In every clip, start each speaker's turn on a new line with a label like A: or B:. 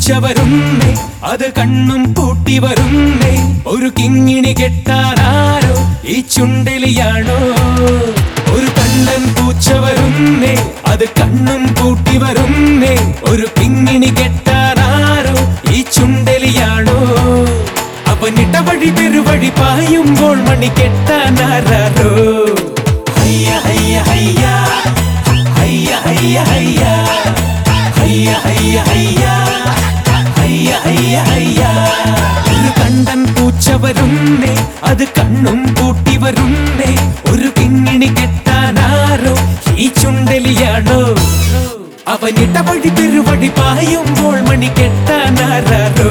A: കണ്ടൻ വരുന്നേ അത് കണ്ണും പൂട്ടി വരുന്നേ ഒരു കിങ്ങിണി കെട്ടാനാരോ ഈ ചുണ്ടലിയാണോ? ഒരു കണ്ണൻ പൂച്ച വരുന്നേ അത് കണ്ണും പൂട്ടി വരുന്നേ ഒരു കിങ്ങിണി കെട്ടാനാരോ ഈ ചുണ്ടലിയാണോ? അവൻ ഇടവഴി പെരുവഴി പായുമ്പോൾ മണി കെട്ടാനാരോ ഹയ്യ ഹയ്യ ഹയ്യ. കണ്ടൻ വരുന്നേ അത് കണ്ണും പൂട്ടി വരുന്നേ. ഒരു കിങ്ങിണി കെട്ടാനാരോ ഈ ചുണ്ടലിയാണോ? അവനിട്ട വഴി പെരുവഴി പായുമ്പോൾ മണി കെട്ടാനാരോ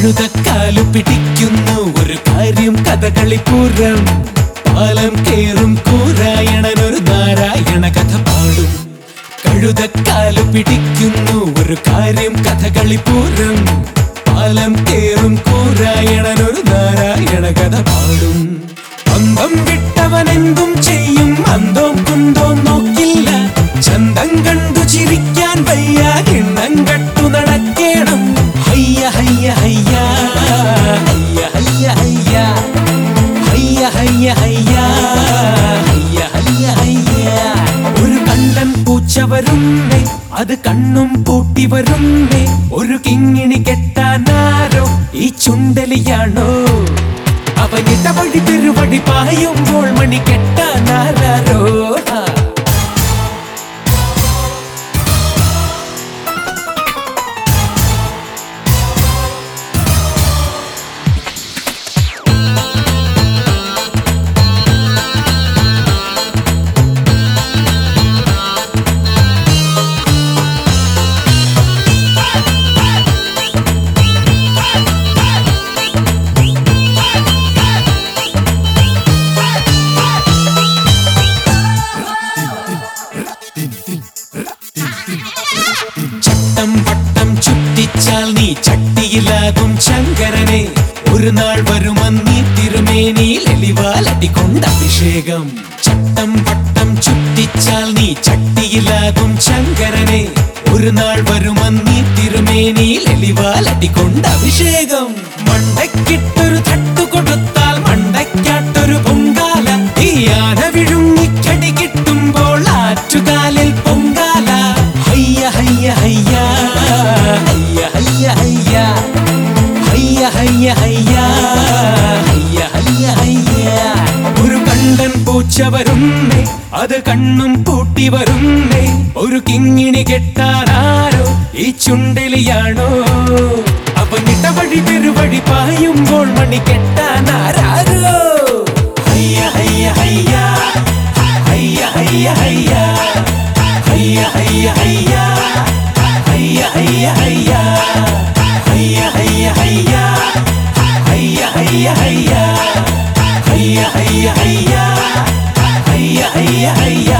A: കഴുതക്കാലു പിടിക്കുന്നു. ഒരു കാര്യം കഥകളി പൂരം. പാലം കേറും കൂരായണനൊരു നാരായണ കഥ പാടും. കഴുതക്കാലു പിടിക്കുന്നു. ഒരു കാര്യം കഥകളി പൂരം. പാലം കേറും കൂരായണനൊരു നാരായണ കഥ പാടും. അന്തം വിട്ടവനെന്തും ചെയ്യും. അന്തോം കുന്തോം നോക്കില്ല. ചന്തം കണ്ടു ചിരിക്കാൻ വയ്യ. കിണ്ണം കട്ടു ഹയ്യ ഹയ്യ ഹയ്യ. ഹയ്യ ഹയ്യ ഹയ്യ. ഒരു കണ്ടൻ പൂച്ച വരുന്നേ അത് കണ്ണും പൂട്ടി വരുന്നേ. ഒരു കിങ്ങിണി കെട്ടാനാരോ ഈ ചുണ്ടലിയാണോ? അവനിട്ട വഴി തിരുവടി പായുമ്പോൾ മണി കെട്ടാനാരോ ചട്ടിയിലാകും ശങ്കരനെ. ഒരു നാൾ വരുമന്നീ തിരുമേനിയിൽ എലിവാൽ അടികൊണ്ട് അഭിഷേകം. ചട്ടം പട്ടം ചുറ്റിച്ചാൽ നീ ചട്ടിയിലാകും ശങ്കരനെ. ഒരു നാൾ വരുമന്നീ തിരുമേനിയിൽ അഭിഷേകം. മണ്ടക്കിട്ടൊരു തട്ടു هيا هيا هيا هيا هيا ഹയ്യ ഒരു കണ്ടൻ പൂച്ച വരുന്നേ അത് കണ്ണും പൂട്ടി വരുന്നേ. ഒരു കിങ്ങിണി കെട്ടാനാരോ ഈ ചുണ്ടലിയാണോ? അപ്പൊ ഇടവഴി തെരുവഴി പായുമ്പോൾ മണി കെട്ടാനാരോ ഹയ്യ ഹയ്യ ഹയ്യ. ഹയ്യ ഹയ്യ ഹയ്യ. ഹയ്യ ഹയ്യ ഹയ്യ ഹയ്യ ഹയ്യ ഹയ്യ ഹയ്യ ഹയ്യ ഹയ്യ ഹയ്യ ഹയ്യ ഹയ്യ ഹയ്യ ഹയ്യ ഹയ്യ ഹയ്യ ഹയ്യ ഹയ്യ